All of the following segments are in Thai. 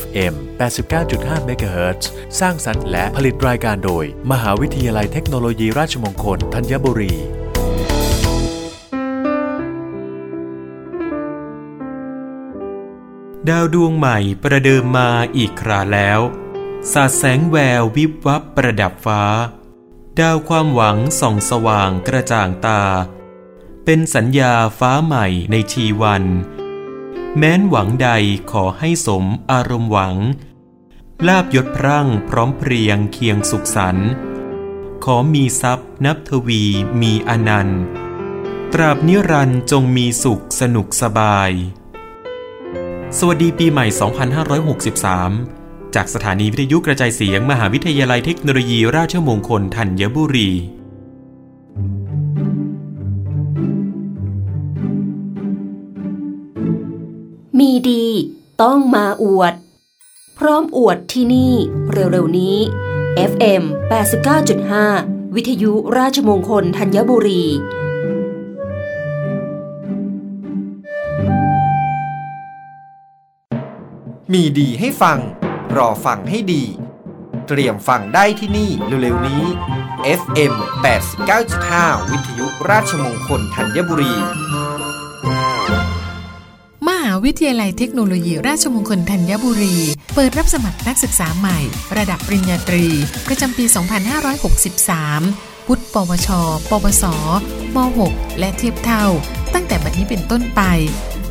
FM 89.5 MHz สร้างสรรค์และผลิตรายการโดย มหาวิทยาลัยเทคโนโลยีราชมงคลธัญบุรีดาวดวงใหม่ประเดิมมาอีกคราแล้ว สาดแสงแวววิบวับประดับฟ้า ดาวความหวังส่องสว่างกระจ่างตา เป็นสัญญาฟ้าใหม่ในชีวัน แม้นหวังใดขอให้สมอารมณ์หวัง ลาบยศพรั่งพร้อมเพรียงเคียงสุขสันต์ขอมีทรัพย์นับทวีมีอนันต์ ตราบนิรันจงมีสุขสนุกสบาย สวัสดีปีใหม่ 2563 จากสถานีวิทยุกระจายเสียงมหาวิทยาลัยเทคโนโลยีราชมงคลธัญบุรี มีดีต้องมาอวด พร้อมอวดที่นี่เร็วๆนี้ FM 89.5 วิทยุราชมงคลธัญบุรี มีดีให้ฟัง รอฟังให้ดี เตรียมฟังได้ที่นี่เร็วๆนี้ FM 89.5 วิทยุราชมงคลธัญบุรี วิทยาลัยเทคโนโลยีราชมงคลธัญบุรี เปิดรับสมัครนักศึกษาใหม่ ระดับปริญญาตรี ประจำปี 2563วุฒิปวช ปวส ม .6 และเทียบเท่า ตั้งแต่บัดนี้เป็นต้นไป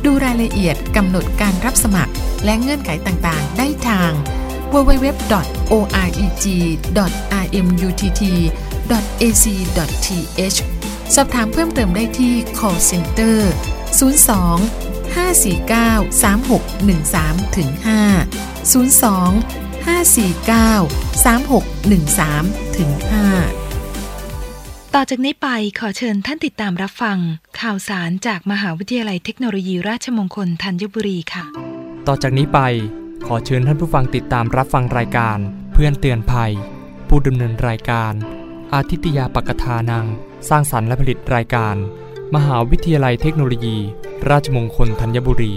ดูรายละเอียดกำหนดการรับสมัคร และเงื่อนไขต่างๆ ได้ทาง www.oreg.rmutt.ac.th สอบถามเพิ่มเติมได้ที่ call center 02 549 3613ถึง5 02 549 3613ถึง5ต่อจากนี้ไปขอเชิญท่านติดตามรับฟัง ข่าวสารจากมหาวิทยาลัยเทคโนโลยีราชมงคลธัญบุรีค่ะ ต่อจากนี้ไปขอเชิญท่านผู้ฟังติดตามรับฟังรายการ เพื่อนเตือนภัย ผู้ดำเนินรายการ อาทิตยาปกทานัง สร้างสรรค์และผลิตรายการ มหาวิทยาลัยเทคโนโลยี ราชมงคลธัญบุรี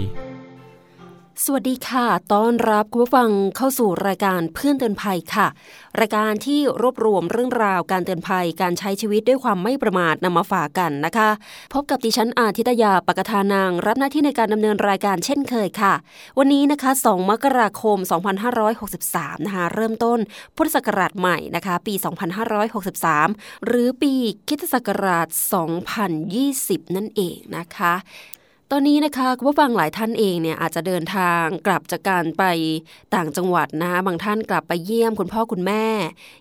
สวัสดีค่ะ ต้อนรับคุณผู้ฟังเข้าสู่รายการเพื่อนเตือนภัยค่ะ รายการที่รวบรวมเรื่องราวการเตือนภัยการใช้ชีวิตด้วยความไม่ประมาทนำมาฝากกันนะคะ พบกับดิฉันอาทิตยาปกทานาง รับหน้าที่ในการดำเนินรายการเช่นเคยค่ะ วันนี้นะคะ 2 มกราคม 2563 นะคะ เริ่มต้นพุทธศักราชใหม่นะคะ ปี 2563 หรือปีคิตศักราช 2020 นั่นเองนะคะ ตอนนี้นะคะคุณผู้ฟังหลายท่านเองเนี่ยอาจจะเดินทางกลับจากการไปต่างจังหวัดนะคะบางท่านกลับไปเยี่ยมคุณพ่อคุณแม่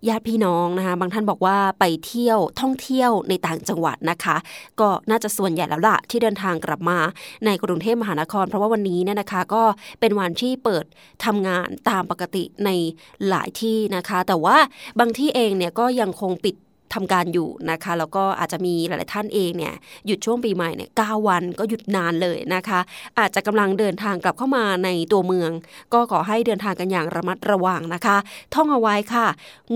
ญาติพี่น้องนะคะบางท่านบอกว่าไปเที่ยวท่องเที่ยวในต่างจังหวัดนะคะ ก็น่าจะส่วนใหญ่แล้วล่ะที่เดินทางกลับมาในกรุงเทพมหานคร เพราะว่าวันนี้เนี่ยนะคะ ก็เป็นวันที่เปิดทำงานตามปกติในหลายที่นะคะ แต่ว่าบางที่เองเนี่ยก็ยังคงปิด ทำการอยู่นะคะ แล้วก็อาจจะมีหลาย ๆ ท่านเองเนี่ยหยุดช่วงปีใหม่เนี่ยเวันก็หยุดนานเลยนะคะ อาจจะกำลังเดินทางกลับเข้ามาในตัวเมือง ก็ขอให้เดินทางกันอย่างระมัดระวังนะคะ ท่องเอาไว้ค่ะ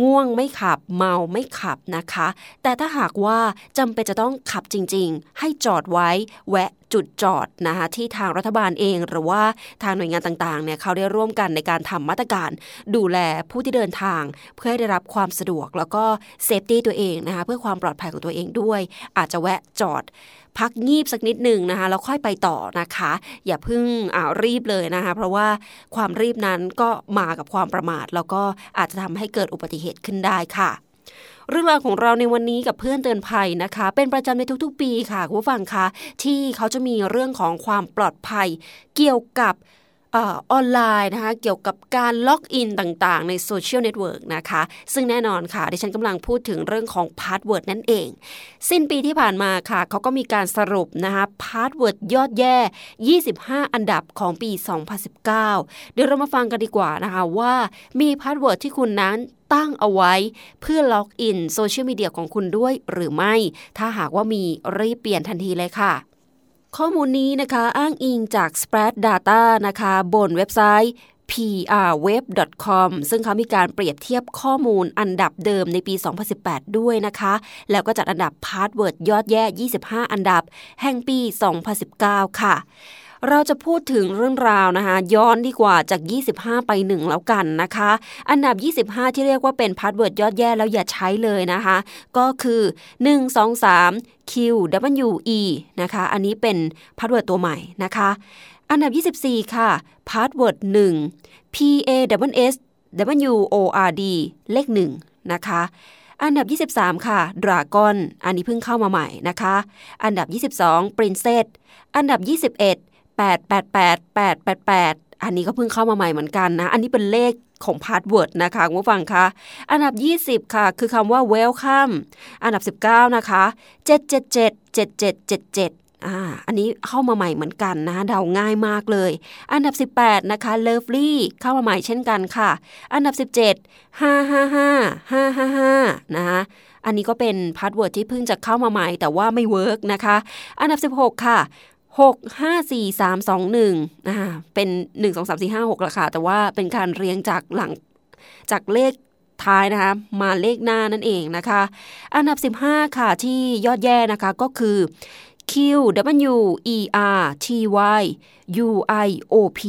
ง่วงไม่ขับเมาไม่ขับนะคะ แต่ถ้าหากว่าจำเป็นจะต้องขับจริง ๆ ให้จอดไว้แวะ จุดจอดนะคะที่ทางรัฐบาลเอง หรือว่าทางหน่วยงานต่างๆเนี่ยเขาได้ร่วมกันในการทำมาตรการ ดูแลผู้ที่เดินทาง เพื่อให้ได้รับความสะดวก แล้วก็เซฟตี้ตัวเองนะคะเพื่อความปลอดภัยของตัวเองด้วย อาจจะแวะจอดพักงีบสักนิดหนึ่งนะคะแล้วค่อยไปต่อนะคะ อย่าเพิ่งอ่ารีบเลยนะคะ เพราะว่าความรีบนั้นก็มากับความประมาท แล้วก็อาจจะทำให้เกิดอุบัติเหตุขึ้นได้ค่ะ เรื่องราวของเราในวันนี้กับเพื่อนเตือนภัยนะคะ เป็นประจำในทุกๆ ปีค่ะคุณผู้ฟังคะที่เขาจะมีเรื่องของความปลอดภัย เกี่ยวกับออนไลน์นะคะเกี่ยวกับการล็อกอินต่างๆ ในโซเชียลเน็ตเวิร์กนะคะ ซึ่งแน่นอนค่ะ ดิฉันกำลังพูดถึงเรื่องของพาสเวิร์ดนั่นเอง สิ้นปีที่ผ่านมาค่ะ เขาก็มีการสรุปนะคะพาสเวิร์ดยอดแย่ 25 อันดับของปี 2019 เดี๋ยวเรามาฟังกันดีกว่านะคะว่ามีพาสเวิร์ดที่คุณนั้น ตั้งเอาไว้ เพื่อล็อกอินโซเชียลมีเดียของคุณด้วยหรือไม่ ถ้าหากว่ามีรีบเปลี่ยนทันทีเลยค่ะข้อมูลนี้นะคะอ้างอิงจาก SplashData นะคะ บนเว็บไซต์ prweb.com ซึ่งเขามีการเปรียบเทียบข้อมูลอันดับเดิมในปี 2018 ด้วยนะคะ แล้วก็จัดอันดับพาสเวิร์ดยอดแย่ 25 อันดับ แห่งปี 2019 ค่ะ เราจะพูดถึงเรื่องราวนะคะ ย้อนดีกว่าจาก 25 ไป 1 แล้วกันนะคะ อันดับ 25 ที่เรียกว่าเป็นพาสเวิร์ดยอดแย่แล้วอย่าใช้เลยนะคะ ก็คือ 1 2 3 Q W E นะคะ อันนี้เป็นพาสเวิร์ดตัวใหม่นะคะ อันดับ 24 ค่ะพาสเวิร์ด1 P A S S W O R D เลข1นะคะอันดับ 23 ค่ะ Dragon อันนี้เพิ่งเข้ามาใหม่นะคะ อันดับ 22 Princess อันดับ 21 888 888 อันนี้ก็เพิ่งเข้ามาใหม่เหมือนกันนะ อันนี้เป็นเลขของพาสเวิร์ดนะคะคุณผู้ฟังคะ อันดับ 20 ค่ะ คือคำว่า welcome อันดับ 19 นะคะ 777 7777อ่า อันนี้เข้ามาใหม่เหมือนกันนะ เดาง่ายมากเลย อันดับ 18 นะคะ lovely เข้ามาใหม่เช่นกันค่ะ อันดับ 17 555 555นะคะอันนี้ก็เป็นพาสเวิร์ดที่เพิ่งจะเข้ามาใหม่แต่ว่าไม่เวิร์กนะคะ อันดับ 16 ค่ะ 6 5 4 3 2 1อ่าเป็น 1 2 3 4 5 6ละค่ะ แต่ว่าเป็นการเรียงจากหลังจากเลขท้ายนะคะ มาเลขหน้านั่นเองนะคะ อันดับ 15 ค่ะที่ยอดแย่นะคะก็คือ Q W E R T Y U I O P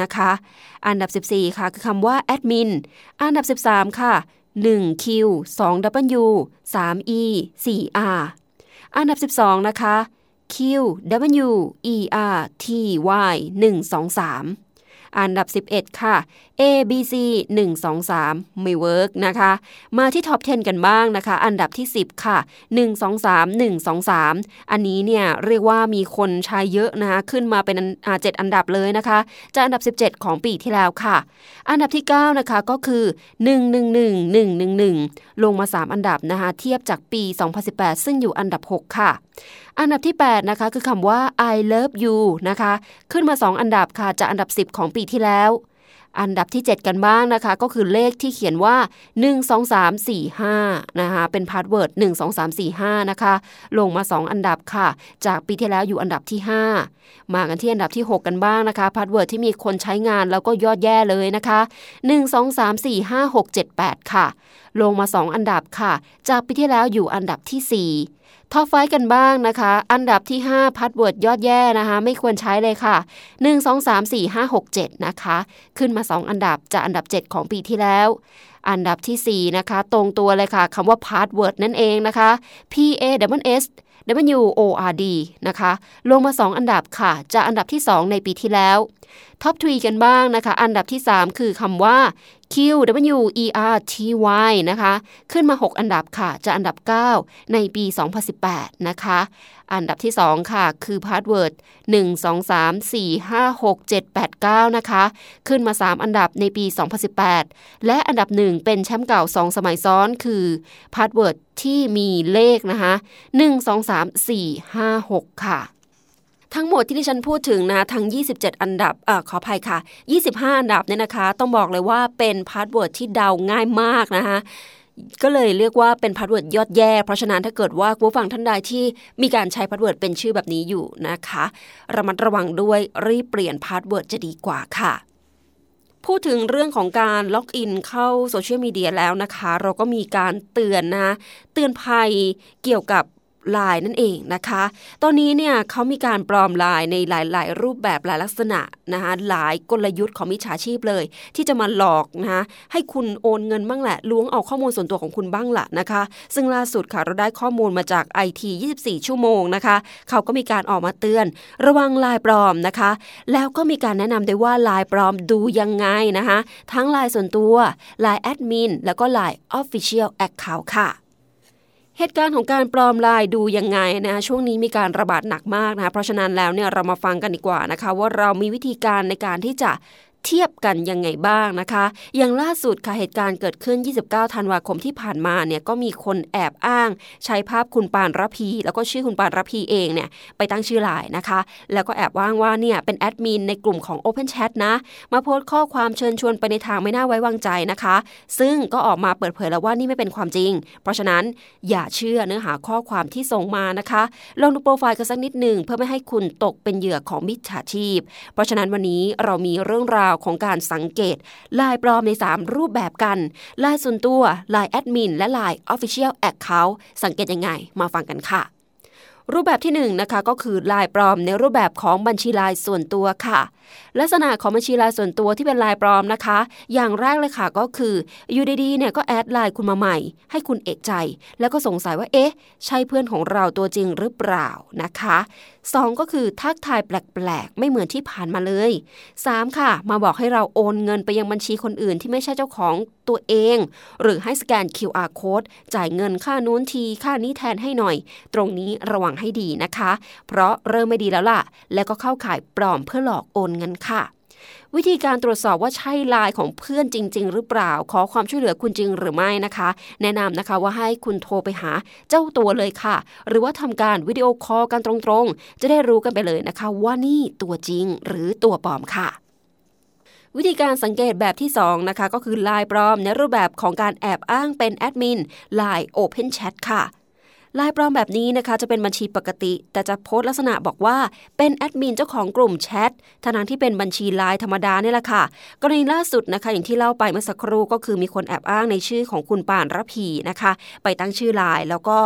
นะคะ อันดับ 14 ค่ะ คือคำว่า admin อันดับ 13 ค่ะ 1 Q 2 W 3 E 4 R อันดับ 12 นะคะ Q W E R T Y 1 2 3 อันดับ 11 ค่ะ A B C 1 2 3 ไม่เวิร์กนะคะ มาที่ท็อป 10 กันบ้างนะคะ อันดับที่ 10 ค่ะ 1 2 3 1 2 3 อันนี้เนี่ยเรียกว่ามีคนใช้เยอะนะคะขึ้นมาเป็นอ่า7อันดับเลยนะคะจากอันดับ 17 ของปีที่แล้วค่ะ อันดับที่ 9 นะคะก็คือ 1 1 1 1 1 1 ลงมา 3 อันดับนะคะเทียบจากปี 2018 ซึ่งอยู่อันดับ 6 ค่ะอันดับที่ 8 นะคะ คือคำว่า I love you นะคะ ขึ้นมา 2 อันดับค่ะ จากอันดับ 10 ของปีที่แล้ว อันดับที่ 7 กันบ้างนะคะ ก็คือเลขที่เขียนว่า 1 2 3 4 5นะคะเป็นพาสเวิร์ด1 2 3 4 5นะคะลงมา 2 อันดับค่ะ จากปีที่แล้วอยู่อันดับที่ 5 มากันที่อันดับที่ 6 กันบ้างนะคะพาสเวิร์ดที่มีคนใช้งานแล้วก็ยอดแย่เลยนะคะ 1 2 3 4 5 6 7 8 ค่ะ ลงมา 2 อันดับค่ะ จากปีที่แล้วอยู่อันดับที่ 4 top five กันบ้างนะคะ อันดับที่ 5 พาสเวิร์ดยอดแย่นะคะ ไม่ควรใช้เลยค่ะ 1 2 3 4 5 6 7 นะคะ ขึ้นมา 2 อันดับจากอันดับ 7 ของปีที่แล้ว อันดับที่ 4 นะคะ ตรงตัวเลยค่ะคำว่าพาสเวิร์ดนั่นเองนะคะ P A S S W O R D นะคะ ลงมา 2 อันดับค่ะ จากอันดับที่ 2 ในปีที่แล้ว top three กันบ้างนะคะ อันดับที่ 3 คือคำว่า Q W E R T Y นะคะ ขึ้นมา 6 อันดับค่ะ จากอันดับ 9 ในปี 2018 นะคะ อันดับที่ 2 ค่ะ คือพาสเวิร์ด1 2 3 4 5 6 7 8 9 นะคะ ขึ้นมา 3 อันดับในปี 2018 และอันดับ 1 เป็นแชมป์เก่า 2 สมัยซ้อนคือพาสเวิร์ดที่มีเลขนะคะ1 2 3 4 5 6 ค่ะทั้งหมดที่ดิฉันพูดถึงนะทั้ง 27 อันดับอขออภัยค่ะ 25 อันดับเนี่ยนะคะ ต้องบอกเลยว่าเป็นพาสเวิร์ดที่เดาง่ายมากนะคะ ก็เลยเรียกว่าเป็นพาสเวิร์ดยอดแย่ เพราะฉะนั้นถ้าเกิดว่าผู้ฟังท่านใดที่มีการใช้พาสเวิร์ดเป็นชื่อแบบนี้อยู่นะคะ ระมัดระวังด้วยรีบเปลี่ยนพาสเวิร์ดจะดีกว่าค่ะ พูดถึงเรื่องของการล็อกอินเข้าโซเชียลมีเดียแล้วนะคะ เราก็มีการเตือนนะ เตือนภัยเกี่ยวกับ ไลน์นั่นเองนะคะ ตอนนี้เนี่ยเขามีการปลอมไลน์ในหลาย ๆ รูปแบบหลายลักษณะนะคะหลายกลยุทธ์ของมิจฉาชีพเลย ที่จะมาหลอกนะคะให้คุณโอนเงินบ้างแหละล้วงเอาข้อมูลส่วนตัวของคุณบ้างละนะคะ ซึ่งล่าสุดค่ะเราได้ข้อมูลมาจาก IT 24 ชั่วโมงนะคะเขาก็มีการออกมาเตือน ระวังไลน์ปลอมนะคะ แล้วก็มีการแนะนำด้วยว่าไลน์ปลอมดูยังไงนะคะ ทั้งไลน์ส่วนตัวไลน์แอดมินแล้วก็ไลน์ Official Account ค่ะ เหตุการณ์ของการปลอมลายดูยังไงนะช่วงนี้มีการระบาดหนักมากนะเพราะฉะนั้นแล้วเนี่ยเรามาฟังกันดีกว่านะคะ ว่าเรามีวิธีการในการที่จะ เทียบกันยังไงบ้างนะคะ อย่างล่าสุดค่ะเหตุการณ์เกิดขึ้น 29 ธันวาคมที่ผ่านมาเนี่ยก็มีคนแอบอ้าง ใช้ภาพคุณปานรพี แล้วก็ชื่อคุณปานรพีเองเนี่ยไปตั้งชื่อไลน์นะคะ แล้วก็แอบว่างว่าเนี่ยเป็นแอดมินในกลุ่มของ Open Chat นะมาโพสต์ข้อความเชิญชวนไปในทางไม่น่าไว้วางใจนะคะ ซึ่งก็ออกมาเปิดเผยแล้วว่านี่ไม่เป็นความจริง เพราะฉะนั้นอย่าเชื่อเนื้อหาข้อความที่ส่งมานะคะลองดูโปรไฟล์กันสักนิดหนึ่งเพื่อไม่ให้คุณตกเป็นเหยื่อของมิจฉาชีพ เพราะฉะนั้นวันนี้เรามีเรื่องราวของการสังเกตลายปลอมใน 3 รูปแบบกันลายส่วนตัวลายแอดมินและลาย Official Account สังเกตยังไง มาฟังกันค่ะ รูปแบบที่1นนะคะก็คือลายปลอมในรูปแบบของบัญชีลายส่วนตัวค่ะลักษณะของบัญชีลายส่วนตัวที่เป็นลายปลอมนะคะ อย่างแรกเลยค่ะก็คืออยู่ดีๆเนี่ยก็แอดไลน์คุณมาใหม่ ให้คุณเอกใจ แล้วก็สงสัยว่าเอ๊ะ ใช่เพื่อนของเราตัวจริงหรือเปล่านะคะ2ก็คือทักทายแปลกๆ ไม่เหมือนที่ผ่านมาเลย3ค่ะ มาบอกให้เราโอนเงินไปยังบัญชีคนอื่นที่ไม่ใช่เจ้าของตัวเอง หรือให้สแกน QR code จ่ายเงินค่านู้นทีค่านี้แทนให้หน่อย ตรงนี้ระวังให้ดีนะคะ เพราะเริ่มไม่ดีแล้วล่ะ แล้วก็เข้าข่ายปลอมเพื่อหลอกโอนเงินค่ะ วิธีการตรวจสอบว่าใช่ไลน์ของเพื่อนจริง ๆ หรือเปล่า ขอความช่วยเหลือคุณจริงหรือไม่นะคะ แนะนำนะคะว่าให้คุณโทรไปหาเจ้าตัวเลยค่ะ หรือว่าทำการวิดีโอคอลกันตรงๆ จะได้รู้กันไปเลยนะคะ ว่านี่ตัวจริงหรือตัวปลอมค่ะวิธีการสังเกตแบบที่ 2 นะคะ ก็คือไลน์ปลอมในรูปแบบของการแอบอ้างเป็นแอดมินไลน์ Open Chat ค่ะ ไลน์ปลอมแบบนี้นะคะจะเป็นบัญชีปกติ แต่จะโพสต์ลักษณะบอกว่าเป็นแอดมินเจ้าของกลุ่มแชททั้งที่เป็นบัญชีไลน์ธรรมดาเนี่ยแหละค่ะ กรณีล่าสุดนะคะ อย่างที่เล่าไปเมื่อสักครู่ก็คือมีคนแอบอ้างในชื่อของคุณป่านระพีนะคะ ไปตั้งชื่อไลน์แล้วก็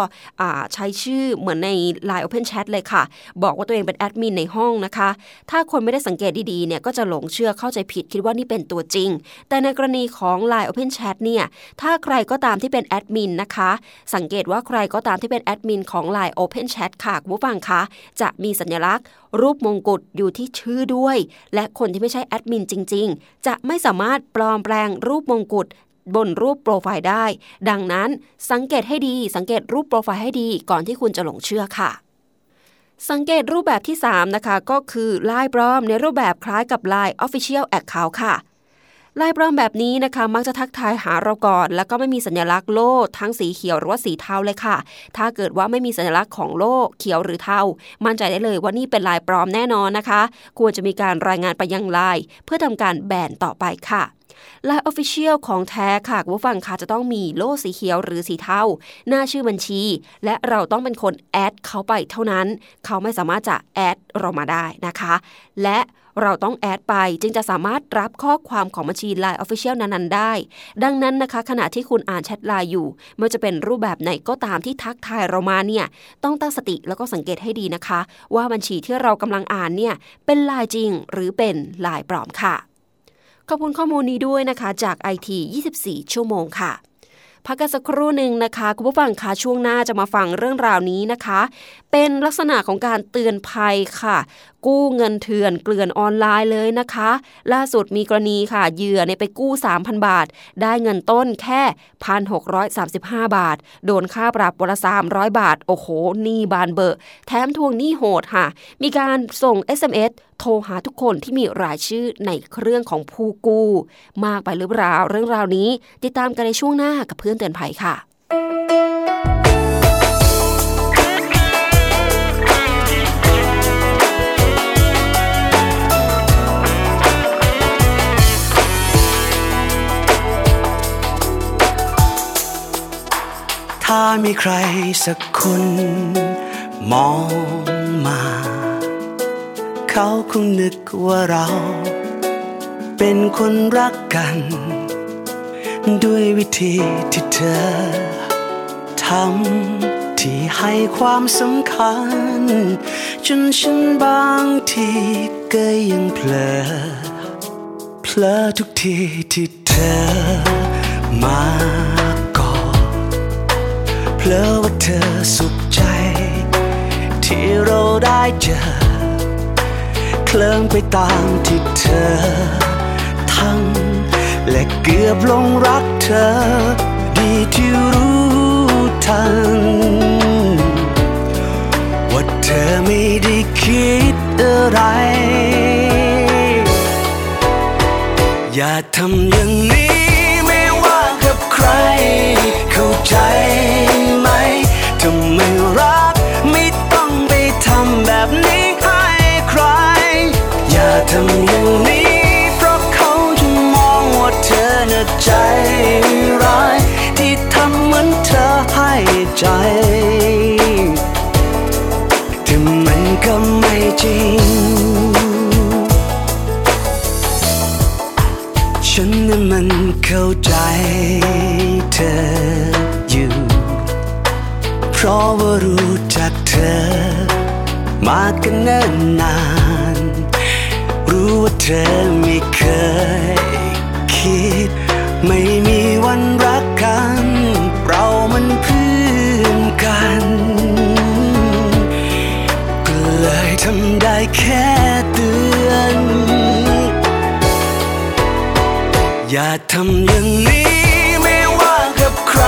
ใช้ชื่อเหมือนใน Line Open Chat เลยค่ะ บอกว่าตัวเองเป็นแอดมินในห้องนะคะ ถ้าคนไม่ได้สังเกตดีๆเนี่ยก็จะหลงเชื่อเข้าใจผิดคิดว่านี่เป็นตัวจริง แต่ในกรณีของ Line Open Chat เนี่ยถ้าใครก็ตามที่เป็นแอดมินนะคะ สังเกตว่าใครก็ตามที่เป็นแอดมินของ Line Open Chat ค่ะคุณผู้ฟังคะจะมีสัญลักษณ์ รูปมงกุฎอยู่ที่ชื่อด้วย และคนที่ไม่ใช่แอดมินจริง ๆ จะไม่สามารถปลอมแปลงรูปมงกุฎบนรูปโปรไฟล์ได้ ดังนั้นสังเกตให้ดี สังเกตรูปโปรไฟล์ให้ดีก่อนที่คุณจะหลงเชื่อค่ะ สังเกตรูปแบบที่ 3 นะคะ ก็คือลายปลอมในรูปแบบคล้ายกับ Line Official Account ค่ะ ลายปลอมแบบนี้นะคะ มักจะทักทายหาเราก่อน แล้วก็ไม่มีสัญลักษณ์โล่ทั้งสีเขียวหรือว่าสีเทาเลยค่ะ ถ้าเกิดว่าไม่มีสัญลักษณ์ของโล่เขียวหรือเทา มั่นใจได้เลยว่านี่เป็นลายปลอมแน่นอนนะคะ ควรจะมีการรายงานไปยังไลน์เพื่อทำการแบนต่อไปค่ะ LINE Official ของแท้ค่ะผู้ฟังค่ะจะต้องมีโล่สีเขียวหรือสีเทาหน้าชื่อบัญชี และเราต้องเป็นคนแอดเขาไปเท่านั้น เขาไม่สามารถจะแอดเรามาได้นะคะ และ เราต้องแอดไปจึงจะสามารถรับข้อความของบัญชี LINE Official นั้นๆได้ ดังนั้นนะคะ ขณะที่คุณอ่านแชทไลน์อยู่ไม่ว่าจะเป็นรูปแบบไหนก็ตามที่ทักทายเรามาเนี่ย ต้องตั้งสติแล้วก็สังเกตให้ดีนะคะ ว่าบัญชีที่เรากำลังอ่านเนี่ยเป็นลายจริงหรือเป็นลายปลอมค่ะ ขอบคุณข้อมูลนี้ด้วยนะคะ จากไอที24 ชั่วโมงค่ะพักกันสักครู่หนึ่งนะคะ คุณผู้ฟังคะช่วงหน้าจะมาฟังเรื่องราวนี้นะคะ เป็นลักษณะของการเตือนภัยค่ะ กู้เงินเถื่อนเกลื่อนออนไลน์เลยนะคะ ล่าสุดมีกรณีค่ะเหยื่อในไปกู้ 3,000 บาท ได้เงินต้นแค่ 1,635 บาท โดนค่าปรับวันละ300 บาท โอ้โหนี่บานเบอร์แถมทวงหนี้โหดค่ะ มีการส่ง SMS โทรหาทุกคนที่มีรายชื่อในเครื่องของผู้กู้ มากไปหรือเปล่าเรื่องราวนี้ ติดตามกันในช่วงหน้ากับเพื่อนเตือนภัยค่ะ มีใครสักคน มองมา เขาคงนึกว่าเรา เป็นคนรักกัน ด้วยวิธีที่เธอทำที่ให้ความสำคัญ จนฉันบางทีก็ยังเพลอเพลอทุกทีที่เธอมา ลอว่าเธอสุขใจ ที่เราได้เจอ เคลิ้มไปตามที่เธอ ทั้ง และเกือบลงรักเธอ ดีที่รู้ทัน ว่าเธอไม่ได้คิดอะไร อย่าทำอย่างนี้ไม่ว่ากับใคร เข้าใจำอย่างนี้เพราะเขาจะมองว่าเธอน่ะใจร้าย ที่ทำเหมือนเธอให้ใจแต่มันก็ไม่จริง ฉันนั้นมันเข้าใจเธออยู่ เพรราะว่ารู้จักเธอ มากันเนิ่นนาน รู้ว่าเธอไม่เคยคิด ไม่มีวันรักกัน เรามันเพื่อนกันก็เลยทำได้แค่เตือน อย่าทำอย่างนี้ไม่ว่ากับใคร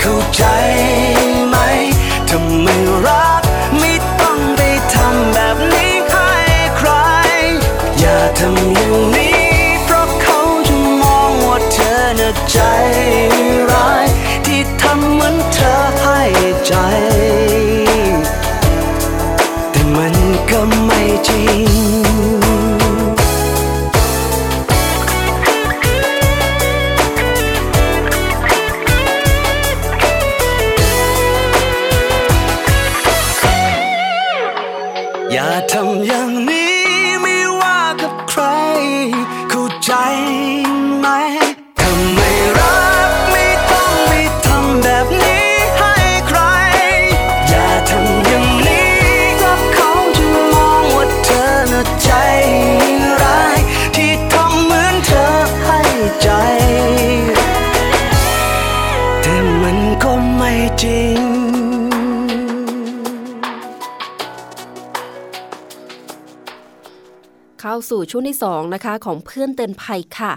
เข้าใจไหมถ้าไม่รัก ไสู่ช่วงที่2นะคะของเพื่อนเตือนภัยค่ะ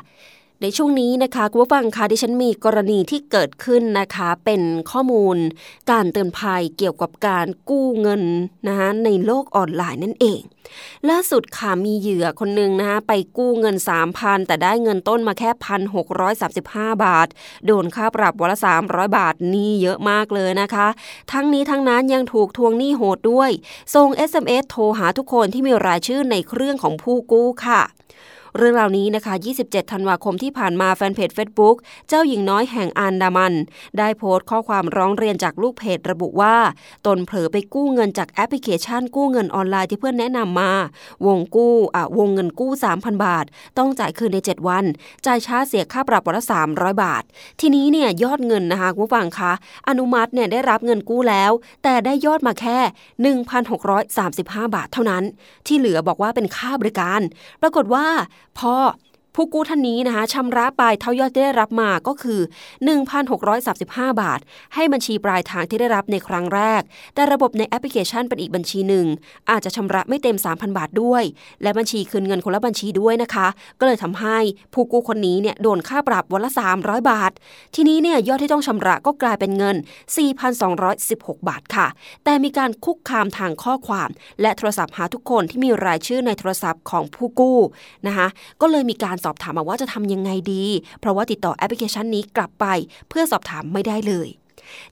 ในช่วงนี้นะคะคุณผู้ฟังคะดิฉันมีกรณีที่เกิดขึ้นนะคะ เป็นข้อมูล การเตือนภัยเกี่ยวกับการกู้เงินนะคะในโลกออนไลน์นั่นเอง ล่าสุดค่ะมีเหยื่อคนหนึ่งนะคะไปกู้เงิน 3,000 แต่ได้เงินต้นมาแค่ 1,635 บาท โดนค่าปรับวันละ 300 บาทนี่เยอะมากเลยนะคะ ทั้งนี้ทั้งนั้นยังถูกทวงหนี้โหดด้วยส่ง SMS โทรหาทุกคนที่มีรายชื่อในเครื่องของผู้กู้ค่ะ เรื่องราวนี้นะคะ 27 ธันวาคมที่ผ่านมาแฟนเพจ Facebook เจ้าหญิงน้อยแห่งอันดามัน ได้โพสต์ข้อความร้องเรียนจากลูกเพจระบุว่า ตนเผลอไปกู้เงินจากแอปพลิเคชันกู้เงินออนไลน์ที่เพื่อนแนะนำมา วงกู้อะวงเงินกู้ 3,000 บาท ต้องจ่ายคืนใน 7 วัน จ่ายช้าเสียค่าปรับวันละ300 บาท ทีนี้เนี่ยยอดเงินนะคะคุณผู้ฟังคะอนุมัติเนี่ยได้รับเงินกู้แล้ว แต่ได้ยอดมาแค่ 1,635 บาทเท่านั้น ที่เหลือบอกว่าเป็นค่าบริการ ปรากฏว่าพ่อ ผู้กู้ท่านนี้นะคะชำระไปเท่ายอดที่ได้รับมาก็คือ 1,635 บาท ให้บัญชีปลายทางที่ได้รับในครั้งแรก แต่ระบบในแอปพลิเคชันเป็นอีกบัญชีหนึ่ง อาจจะชำระไม่เต็ม 3,000 บาทด้วย และบัญชีคืนเงินคนละบัญชีด้วยนะคะ ก็เลยทำให้ผู้กู้คนนี้เนี่ยโดนค่าปรับวันละ 300 บาท ทีนี้เนี่ยยอดที่ต้องชำระก็กลายเป็นเงิน 4,216 บาทค่ะ แต่มีการคุกคามทางข้อความ และโทรศัพท์หาทุกคนที่มีรายชื่อในโทรศัพท์ของผู้กู้นะคะก็เลยมีการสอบถามมาว่าจะทำยังไงดี เพราะว่าติดต่อแอปพลิเคชันนี้กลับไป เพื่อสอบถามไม่ได้เลย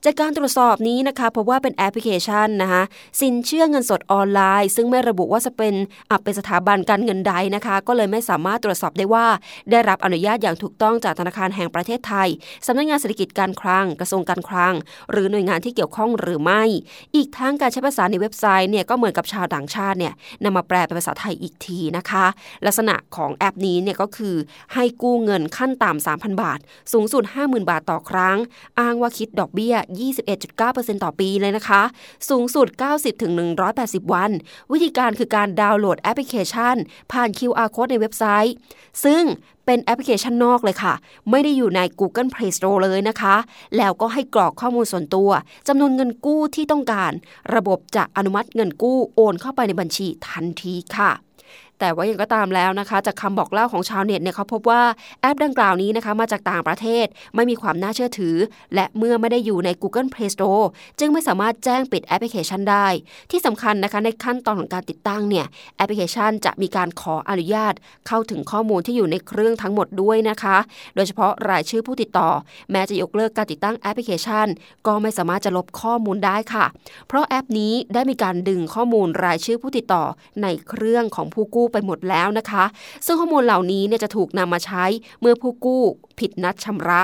จากการตรวจสอบนี้นะคะพบว่าเป็นแอปพลิเคชันนะคะสินเชื่อเงินสดออนไลน์ ซึ่งไม่ระบุว่าจะเป็นอับเป็นสถาบันการเงินใดนะคะ ก็เลยไม่สามารถตรวจสอบได้ว่า ได้รับอนุญาตอย่างถูกต้องจากธนาคารแห่งประเทศไทยสำนักงานเศรษฐกิจการคลังกระทรวงการคลัง หรือหน่วยงานที่เกี่ยวข้องหรือไม่ อีกทั้งการใช้ภาษาในเว็บไซต์เนี่ยก็เหมือนกับชาวต่างชาติเนี่ยนำมาแปลเป็นภาษาไทยอีกทีนะคะ ลักษณะของแอปนี้เนี่ยก็คือให้กู้เงินขั้นต่ำ3,000 บาท สูงสุด 50,000 บาทต่อครั้ง อ้างว่าคิดดอกเบี้ย 21.9%ต่อปีเลยนะคะ สูงสุด 90-180 วัน วิธีการคือการดาวน์โหลดแอปพลิเคชัน ผ่าน QR code ในเว็บไซต์ ซึ่งเป็นแอปพลิเคชันนอกเลยค่ะ ไม่ได้อยู่ใน Google Play Store เลยนะคะ แล้วก็ให้กรอกข้อมูลส่วนตัวจำนวนเงินกู้ที่ต้องการ ระบบจะอนุมัติเงินกู้โอนเข้าไปในบัญชีทันทีค่ะ แต่ว่ายังก็ตามแล้วนะคะ จากคำบอกเล่าของชาวเน็ตเนี่ยเขาพบว่าแอปดังกล่าวนี้นะคะมาจากต่างประเทศไม่มีความน่าเชื่อถือ และเมื่อไม่ได้อยู่ใน Google Play Store จึงไม่สามารถแจ้งปิดแอปพลิเคชันได้ ที่สำคัญนะคะในขั้นตอนของการติดตั้งเนี่ยแอปพลิเคชันจะมีการขออนุญาต เข้าถึงข้อมูลที่อยู่ในเครื่องทั้งหมดด้วยนะคะ โดยเฉพาะรายชื่อผู้ติดต่อ แม้จะยกเลิกการติดตั้งแอปพลิเคชัน ก็ไม่สามารถจะลบข้อมูลได้ค่ะ เพราะแอปนี้ได้มีการดึงข้อมูลรายชื่อผู้ติดต่อในเครื่องของผู้กู้ไปหมดแล้วนะคะ ซึ่งข้อมูลเหล่านี้เนี่ยจะถูกนำมาใช้เมื่อผู้กู้ผิดนัดชำระ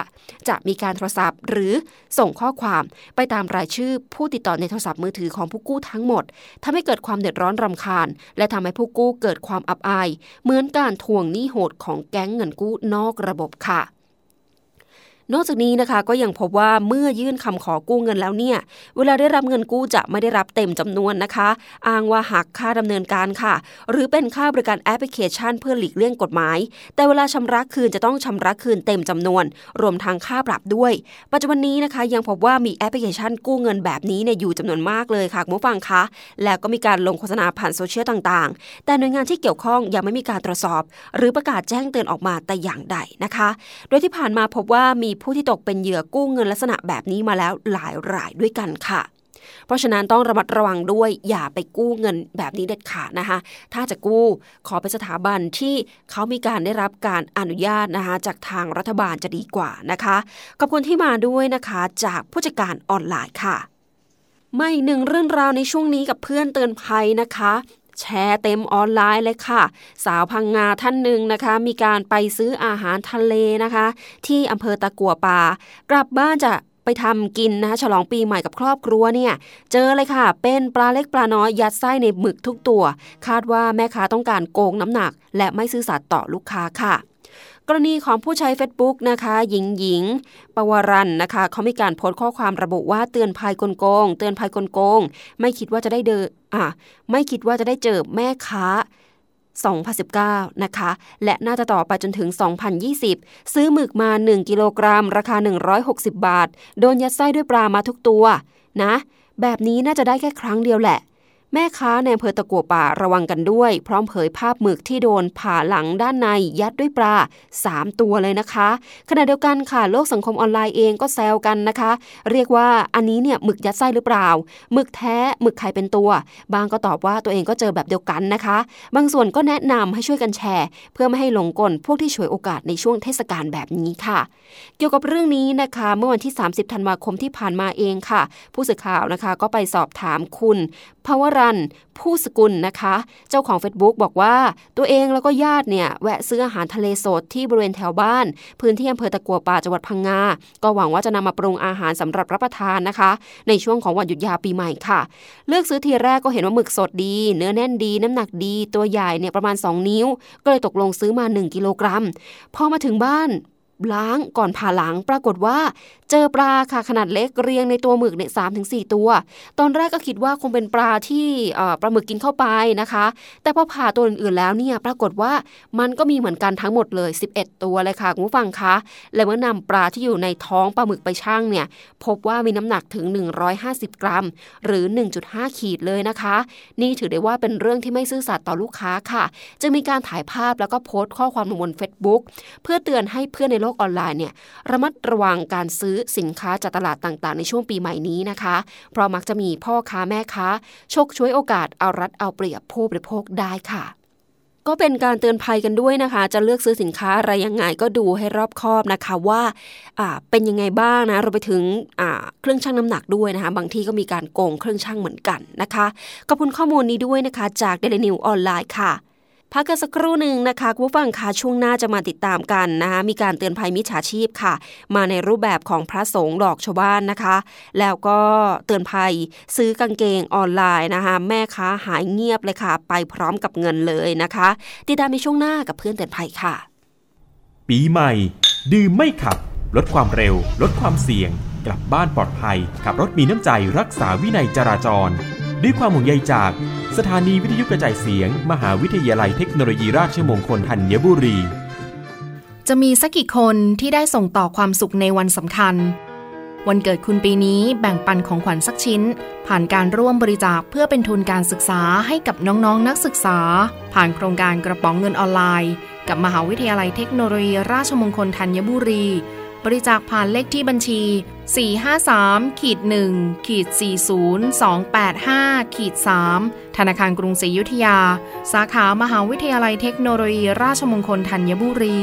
จะมีการโทรศัพท์ หรือส่งข้อความไปตามรายชื่อผู้ติดต่อในโทรศัพท์มือถือของผู้กู้ทั้งหมดทำให้เกิดความเดือดร้อนรำคาญ และทำให้ผู้กู้เกิดความอับอาย เหมือนการทวงหนี้โหดของแก๊งเงินกู้นอกระบบค่ะ นอกจากนี้นะคะก็ยังพบว่าเมื่อยื่นคำขอกู้เงินแล้วเนี่ย เวลาได้รับเงินกู้จะไม่ได้รับเต็มจำนวนนะคะ อ้างว่าหักค่าดำเนินการค่ะ หรือเป็นค่าบริการแอปพลิเคชันเพื่อหลีกเลี่ยงกฎหมาย แต่เวลาชำระคืนจะต้องชำระคืนเต็มจำนวน รวมทั้งค่าปรับด้วย ปัจจุบันนี้นะคะ ยังพบว่ามีแอปพลิเคชันกู้เงินแบบนี้เนี่ยอยู่จำนวนมากเลยค่ะคุณผู้ฟังคะ แล้วก็มีการลงโฆษณาผ่านโซเชียลต่างๆ แต่หน่วยงานที่เกี่ยวข้องยังไม่มีการตรวจสอบ หรือประกาศแจ้งเตือนออกมาแต่อย่างใดนะคะ โดยที่ผ่านมาพบว่ามีผู้ที่ตกเป็นเหยื่อกู้เงินลักษณะแบบนี้มาแล้วหลายรายด้วยกันค่ะ เพราะฉะนั้นต้องระมัดระวังด้วยอย่าไปกู้เงินแบบนี้เด็ดขาดนะคะ ถ้าจะกู้ขอเป็นสถาบันที่เขามีการได้รับการอนุญาตนะคะจากทางรัฐบาลจะดีกว่านะคะขอบคุณที่มาด้วยนะคะจากผู้จัดการออนไลน์ค่ะไม่หนึ่งเรื่องราวในช่วงนี้กับเพื่อนเตือนภัยนะคะ แชร์เต็มออนไลน์เลยค่ะ สาวพังงาท่านหนึ่งนะคะ มีการไปซื้ออาหารทะเลนะคะ ที่อำเภอตะกัวป่ากลับบ้านจะไปทำกินนะคะฉลองปีใหม่กับครอบครัวเนี่ย เจอเลยค่ะ เป็นปลาเล็กปลาน้อยยัดไส้ในหมึกทุกตัว คาดว่าแม่ค้าต้องการโกงน้ำหนัก และไม่ซื่อสัตย์ต่อลูกค้าค่ะ กรณีของผู้ใช้ Facebook นะคะหญิงหญิงปวรันนะคะเขามีการโพสต์ข้อความระบุว่าเตือนภัยกลโกง เตือนภัยกลโกง ไม่คิดว่าจะได้เดออะไม่คิดว่าจะได้เจอแม่ค้า2019 นะคะ และน่าจะต่อไปจนถึง 2020 ซื้อหมึกมา 1 กิโลกรัม ราคา 160 บาท โดนยัดไส้ด้วยปลามาทุกตัว นะ แบบนี้น่าจะได้แค่ครั้งเดียวแหละ แม่ค้าในอำเภอตะกัวป่าระวังกันด้วย พร้อมเผยภาพหมึกที่โดนผ่าหลังด้านในยัดด้วยปลา 3 ตัวเลยนะคะ ขณะเดียวกันค่ะโลกสังคมออนไลน์เองก็แซวกันนะคะ เรียกว่าอันนี้เนี่ยหมึกยัดไส้หรือเปล่าหมึกแท้หมึกไข่เป็นตัว บางก็ตอบว่าตัวเองก็เจอแบบเดียวกันนะคะ บางส่วนก็แนะนำให้ช่วยกันแชร์ เพื่อไม่ให้หลงกลพวกที่ฉวยโอกาสในช่วงเทศกาลแบบนี้ค่ะ เกี่ยวกับเรื่องนี้นะคะ เมื่อวันที่ 30 ธันวาคมที่ผ่านมาเองค่ะ ผู้สื่อข่าวนะคะก็ไปสอบถามคุณภาวรัน ผู้สกุลนะคะ เจ้าของ Facebook บอกว่าตัวเองแล้วก็ญาติเนี่ยแวะซื้ออาหารทะเลสดที่บริเวณแถวบ้าน พื้นที่อำเภอตะกัวป่าจังหวัดพังงา ก็หวังว่าจะนำมาปรุงอาหารสำหรับรับประทานนะคะ ในช่วงของวันหยุดยาวปีใหม่ค่ะ เลือกซื้อทีแรกก็เห็นว่าหมึกสดดี เนื้อแน่นดี น้ำหนักดี ตัวใหญ่เนี่ยประมาณ 2 นิ้ว ก็เลยตกลงซื้อมา 1 กิโลกรัม พอมาถึงบ้าน ล้างก่อนผ่าหลังปรากฏว่าเจอปลาค่ะขนาดเล็กเรียงในตัวหมึกเนี่ยสามถึงสตัว ตอนแรกก็คิดว่าคงเป็นปลาที่ปลาหมึกกินเข้าไปนะคะ แต่พอผ่าตัวอื่นๆแล้วเนี่ยปรากฏว่ามันก็มีเหมือนกันทั้งหมดเลย 11 ตัวเลยค่ะคุณผู้ฟังคะและเมื่อนำปลาที่อยู่ในท้องปลาหมึกไปชั่งเนี่ยพบว่ามีน้ำหนักถึง 150 กรัม หรือ 1.5 ขีดเลยนะคะ นี่ถือได้ว่าเป็นเรื่องที่ไม่ซื่อสัตย์ต่อลูกค้าค่ะ จึงมีการถ่ายภาพแล้วก็โพสต์ข้อความลงบน Facebook เพื่อเตือนให้เพื่อนในโลกออนไลน์เนี่ยระมัดระวังการซื้อสินค้าจากตลาดต่างๆ ในช่วงปีใหม่นี้นะคะ เพราะมักจะมีพ่อค้าแม่ค้าชกช่วยโอกาสเอารัดเอาเปรียบผู้บริโภคได้ค่ะก็เป็นการเตือนภัยกันด้วยนะคะ จะเลือกซื้อสินค้าอะไรยังไงก็ดูให้รอบคอบนะคะว่าเป็นยังไงบ้างนะเราไปถึงเครื่องชั่งน้ำหนักด้วยนะคะ บางที่ก็มีการโกงเครื่องชั่งเหมือนกันนะคะขอบคุณข้อมูลนี้ด้วยนะคะ จากเดลินิวออนไลน์ค่ะ พักกันสักครู่หนึ่งนะคะคุณผู้ฟังคะช่วงหน้าจะมาติดตามกันนะคะมีการเตือนภัยมิจฉาชีพค่ะ มาในรูปแบบของพระสงฆ์หลอกชาวบ้านนะคะ แล้วก็เตือนภัยซื้อกางเกงออนไลน์นะคะ แม่ค้าหายเงียบเลยค่ะ ไปพร้อมกับเงินเลยนะคะ ติดตามในช่วงหน้ากับเพื่อนเตือนภัยค่ะ ปีใหม่ ดื่มไม่ขับ ลดความเร็ว ลดความเสี่ยง กลับบ้านปลอดภัย ขับรถมีน้ำใจรักษาวินัยจราจร ด้วยความห่วงใยจาก สถานีวิทยุกระจายเสียง มหาวิทยาลัยเทคโนโลยีราชมงคลธัญบุรี จะมีสักกี่คนที่ได้ส่งต่อความสุขในวันสำคัญ วันเกิดคุณปีนี้แบ่งปันของขวัญสักชิ้น ผ่านการร่วมบริจาคเพื่อเป็นทุนการศึกษาให้กับน้องๆนนักศึกษา ผ่านโครงการกระป๋องเงินออนไลน์ กับมหาวิทยาลัยเทคโนโลยีราชมงคลธัญบุรี บริจาคผ่านเลขที่บัญชี 453ขีด1ขีด40285ขีด3ธนาคารกรุงศรีอยุธยา สาขามหาวิทยาลัยเทคโนโลยี ราชมงคลธัญบุรี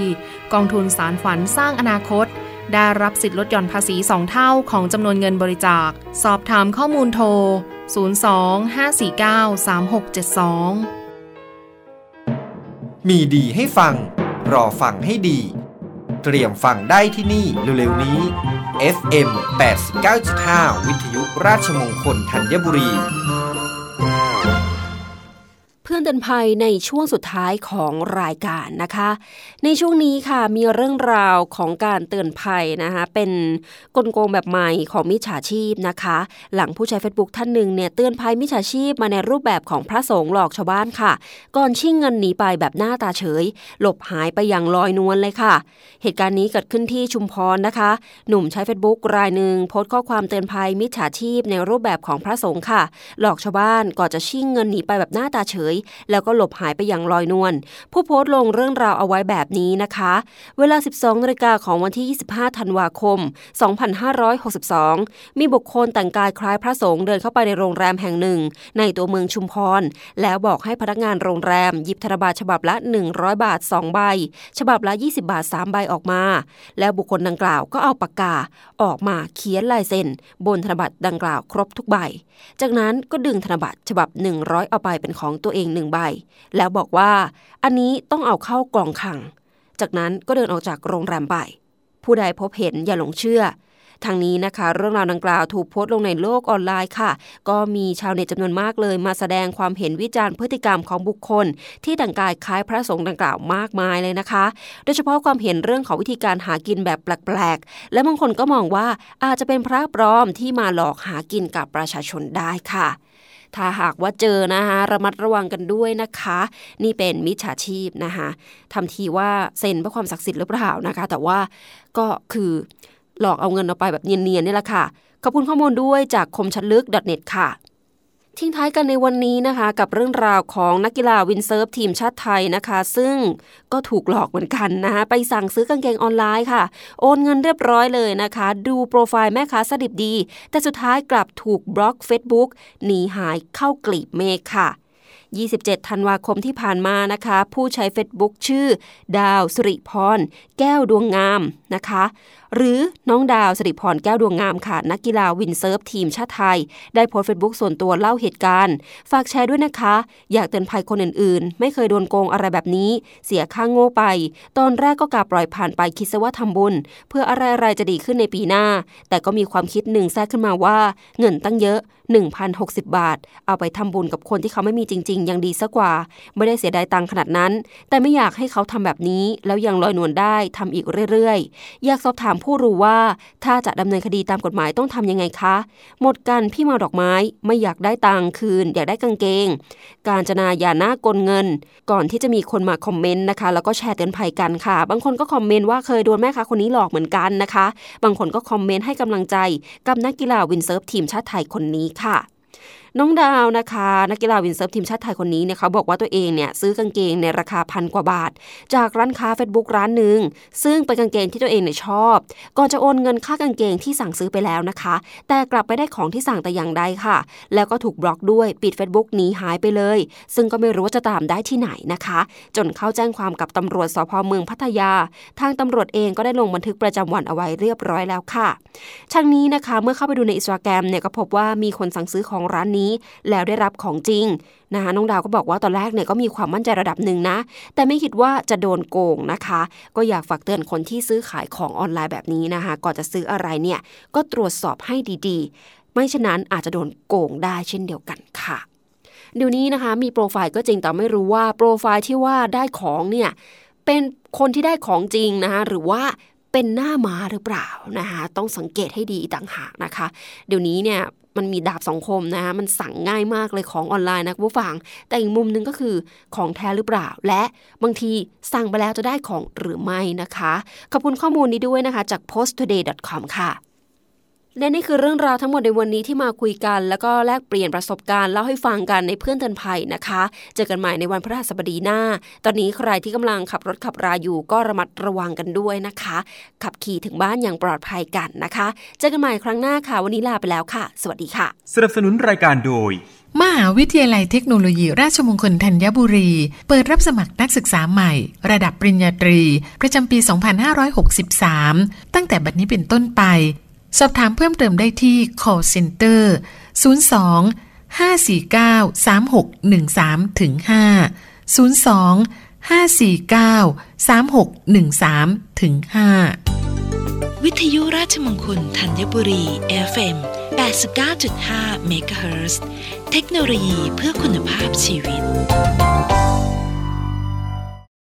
กองทุนสารฝันสร้างอนาคต ได้รับสิทธิลดหย่อนภาษี 2 เท่าของจำนวนเงินบริจาค สอบถามข้อมูลโทร 02-549-3672 มีดีให้ฟัง รอฟังให้ดี เตรียมฟังได้ที่นี่เร็วๆนี้ FM 89.5 วิทยุราชมงคลธัญบุรี พื่อนเตือนภัยในช่วงสุดท้ายของรายการนะคะ ในช่วงนี้ค่ะมีเรื่องราวของการเตือนภัยนะคะเป็นกลโกงแบบใหม่ของมิจฉาชีพนะคะ หลังผู้ใช้ Facebook ท่านหนึ่งเนี่ยเตือนภัยมิจฉาชีพมาในรูปแบบของพระสงฆ์หลอกชาวบ้านค่ะ ก่อนชิ่งเงินหนีไปแบบหน้าตาเฉย หลบหายไปอย่างลอยนวลเลยค่ะ เหตุการณ์นี้เกิดขึ้นที่ชุมพรนะคะ หนุ่มใช้ Facebook รายหนึ่งโพสต์ข้อความเตือนภัยมิจฉาชีพในรูปแบบของพระสงฆ์ค่ะ หลอกชาวบ้านก่อนจะชิ่งเงินหนีไปแบบหน้าตาเฉยแล้วก็หลบหายไปอย่างลอยนวลผู้โพสต์ลงเรื่องราวเอาไว้แบบนี้นะคะ เวลา 12นาฬิกาของวันที่ 25 ธันวาคม 2562 มีบุคคลแต่งกายคล้ายพระสงฆ์เดินเข้าไปในโรงแรมแห่งหนึ่ง ในตัวเมืองชุมพร แล้วบอกให้พนักงานโรงแรม หยิบธนบัตรฉบับละ 100 บาท 2 ใบ ฉบับละ 20 บาท 3 ใบออกมา แล้วบุคคลดังกล่าวก็เอาปากกาออกมาเขียนลายเซ็น บนธนบัตรดังกล่าวครบทุกใบ จากนั้นก็ดึงธนบัตรฉบับ 100 เอาไปเป็นของตัวเองหนึ่งใบ แล้วบอกว่า อันนี้ต้องเอาเข้ากล่องขัง จากนั้นก็เดินออกจากโรงแรมไป ผู้ใดพบเห็นอย่าหลงเชื่อทางนี้นะคะ เรื่องราวดังกล่าวถูกโพสต์ลงในโลกออนไลน์ค่ะ ก็มีชาวเน็ตจำนวนมากเลย มาแสดงความเห็นวิจารณ์พฤติกรรมของบุคคล ที่แต่งกายคล้ายพระสงฆ์ดังกล่าวมากมายเลยนะคะ โดยเฉพาะความเห็นเรื่องของวิธีการหากินแบบแปลกๆ และบางคนก็มองว่าอาจจะเป็นพระปลอมที่มาหลอกหากินกับประชาชนได้ค่ะ ถ้าหากว่าเจอนะคะระมัดระวังกันด้วยนะคะ นี่เป็นมิจฉาชีพนะคะทำทีว่าเซ็นเพื่อความศักดิ์สิทธิ์หรือเปล่านะคะ แต่ว่าก็คือหลอกเอาเงินเอาไปแบบเนียนๆนี่แหละค่ะ ขอบคุณข้อมูลด้วยจากคมชัดลึก .net ค่ะ ทิ้งท้ายกันในวันนี้นะคะ กับเรื่องราวของนักกีฬาวินด์เซิร์ฟทีมชาติไทยนะคะ ซึ่งก็ถูกหลอกเหมือนกันนะคะไปสั่งซื้อกางเกงออนไลน์ค่ะ โอนเงินเรียบร้อยเลยนะคะ ดูโปรไฟล์แม่ค้าซะดิบดี แต่สุดท้ายกลับถูกบล็อก Facebook หนีหายเข้ากลีบเมฆค่ะ 27 ธันวาคมที่ผ่านมานะคะ ผู้ใช้ Facebook ชื่อ ดาว ศิริพร แก้วดวงงามนะคะ หรือน้องดาว ศิริพรแก้วดวงงามค่ะ นักกีฬาวินด์เซิร์ฟทีมชาติไทย ได้โพสต์เฟซบุ๊กส่วนตัวเล่าเหตุการณ์ ฝากแชร์ด้วยนะคะ อยากเตือนภัยคนอื่นๆ ไม่เคยโดนโกงอะไรแบบนี้ เสียค่าโง่ไป ตอนแรกก็กะปล่อยผ่านไปคิดซะว่าทำบุญ เพื่ออะไรๆจะดีขึ้นในปีหน้า แต่ก็มีความคิดหนึ่งแทรกขึ้นมาว่า เงินตั้งเยอะ 1,060 บาท เอาไปทำบุญกับคนที่เขาไม่มีจริงๆยังดีซะกว่า ไม่ได้เสียดายตังขนาดนั้น แต่ไม่อยากให้เขาทำแบบนี้แล้วยังลอยนวลได้ทำอีกเรื่อยๆ อยากสอบถามผู้รู้ว่า ถ้าจะดำเนินคดีตามกฎหมายต้องทำยังไงคะ หมดกันพี่มาดอกไม้ ไม่อยากได้ตังค์คืน อยากได้กางเกง การจนาอย่าหน้ากลเงิน ก่อนที่จะมีคนมาคอมเมนต์นะคะ แล้วก็แชร์เตือนภัยกันค่ะ บางคนก็คอมเมนต์ว่าเคยโดนแม่ค้าคนนี้หลอกเหมือนกันนะคะ บางคนก็คอมเมนต์ให้กำลังใจกับนักกีฬาวินด์เซิร์ฟทีมชาติไทยคนนี้ค่ะ น้องดาวนะคะ นักกีฬาวินด์เซิร์ฟทีมชาติไทยคนนี้เนี่ยเขาบอกว่าตัวเองเนี่ยซื้อกางเกงในราคาพันกว่าบาท จากร้านค้า Facebook ร้านหนึ่งซึ่งเป็นกางเกงที่ตัวเองเนี่ยชอบ ก่อนจะโอนเงินค่ากางเกงที่สั่งซื้อไปแล้วนะคะ แต่กลับไม่ได้ของที่สั่งแต่อย่างใดค่ะ แล้วก็ถูกบล็อกด้วยปิด Facebook หนีหายไปเลย ซึ่งก็ไม่รู้ว่าจะตามได้ที่ไหนนะคะ จนเข้าแจ้งความกับตำรวจสภ.เมืองพัทยา ทางตำรวจเองก็ได้ลงบันทึกประจำวันเอาไว้เรียบร้อยแล้วค่ะทั้งนี้นะคะเมื่อเข้าไปดูในอินสตาแกรมเนี่ยก็พบว่ามีคนสั่งซื้อของร้านนี้แล้วได้รับของจริงนะคะน้องดาวก็บอกว่าตอนแรกเนี่ยก็มีความมั่นใจระดับหนึ่งนะ แต่ไม่คิดว่าจะโดนโกงนะคะ ก็อยากฝากเตือนคนที่ซื้อขายของออนไลน์แบบนี้นะคะ ก่อนจะซื้ออะไรเนี่ยก็ตรวจสอบให้ดีๆ ไม่ฉะนั้นอาจจะโดนโกงได้เช่นเดียวกันค่ะเดี๋ยวนี้นะคะมีโปรไฟล์ก็จริงแต่ไม่รู้ว่าโปรไฟล์ที่ว่าได้ของเนี่ยเป็นคนที่ได้ของจริงนะคะหรือว่าเป็นหน้าม้าหรือเปล่านะคะต้องสังเกตให้ดีต่างหากนะคะ เดี๋ยวนี้เนี่ย มันมีดาบสองคมนะคะมันสั่งง่ายมากเลยของออนไลน์นะคุณผู้ฟัง แต่อีกมุมนึงก็คือของแท้หรือเปล่า และบางทีสั่งไปแล้วจะได้ของหรือไม่นะคะ ขอบคุณข้อมูลนี้ด้วยนะคะจาก posttoday.com ค่ะ และนี่คือเรื่องราวทั้งหมดในวันนี้ที่มาคุยกัน แล้วก็แลกเปลี่ยนประสบการณ์เล่าให้ฟังกันในเพื่อนเตือนภัยนะคะ เจอกันใหม่ในวันพฤหัสบดีหน้า ตอนนี้ใครที่กำลังขับรถขับราอยู่ก็ระมัดระวังกันด้วยนะคะ ขับขี่ถึงบ้านอย่างปลอดภัยกันนะคะ เจอกันใหม่ครั้งหน้าค่ะ วันนี้ลาไปแล้วค่ะ สวัสดีค่ะ สนับสนุนรายการโดย มหาวิทยาลัยเทคโนโลยี ราชมงคลธัญบุรี เปิดรับสมัครนักศึกษาใหม่ ระดับปริญญาตรี ประจำปี 2563 ตั้งแต่บัดนี้เป็นต้นไป สอบถามเพิ่มเติมได้ที่ call center 02 549 3613ถึง5 02 549 3613ถึง5วิทยุราชมงคลธัญบุรี FM 89.5เมกะเฮิรตซ์เทคโนโลยีเพื่อคุณภาพชีวิต